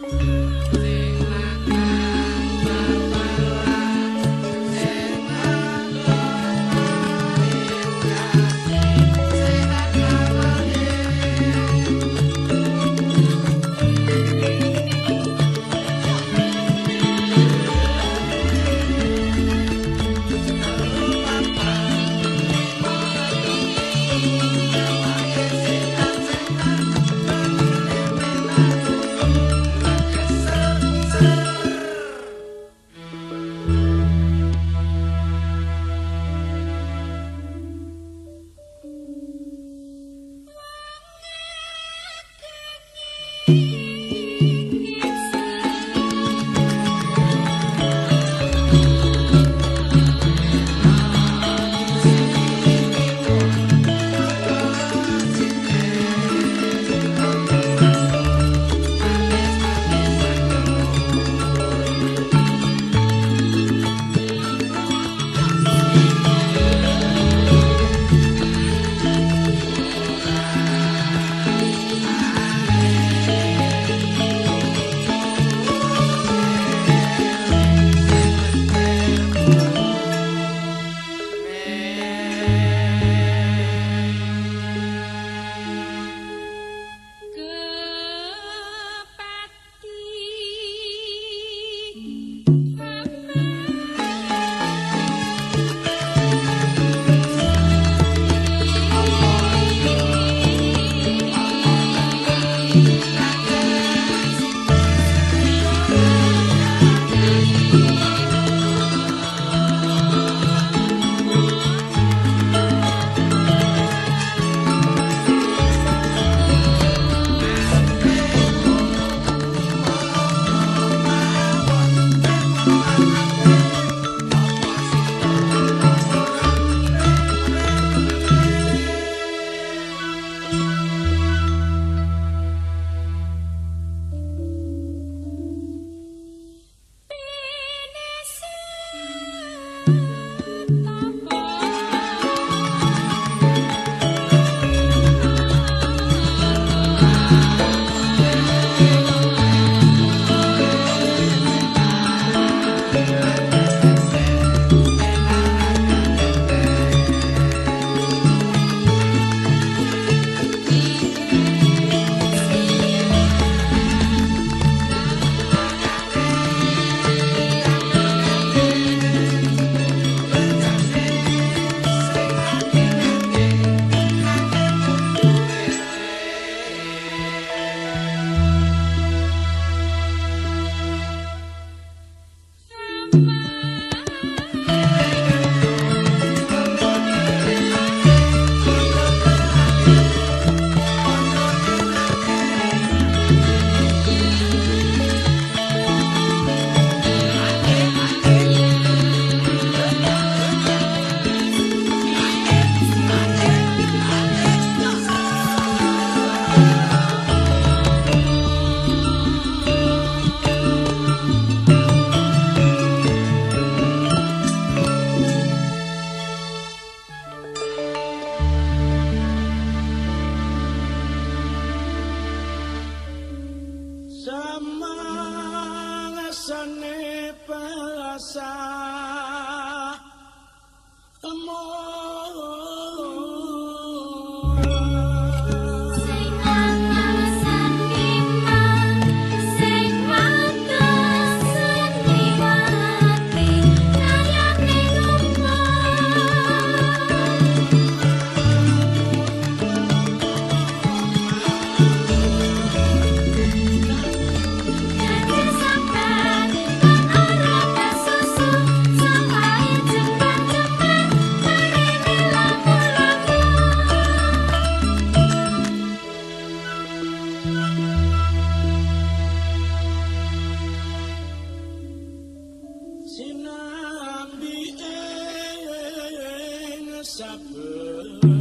Sí. Sinambi supper.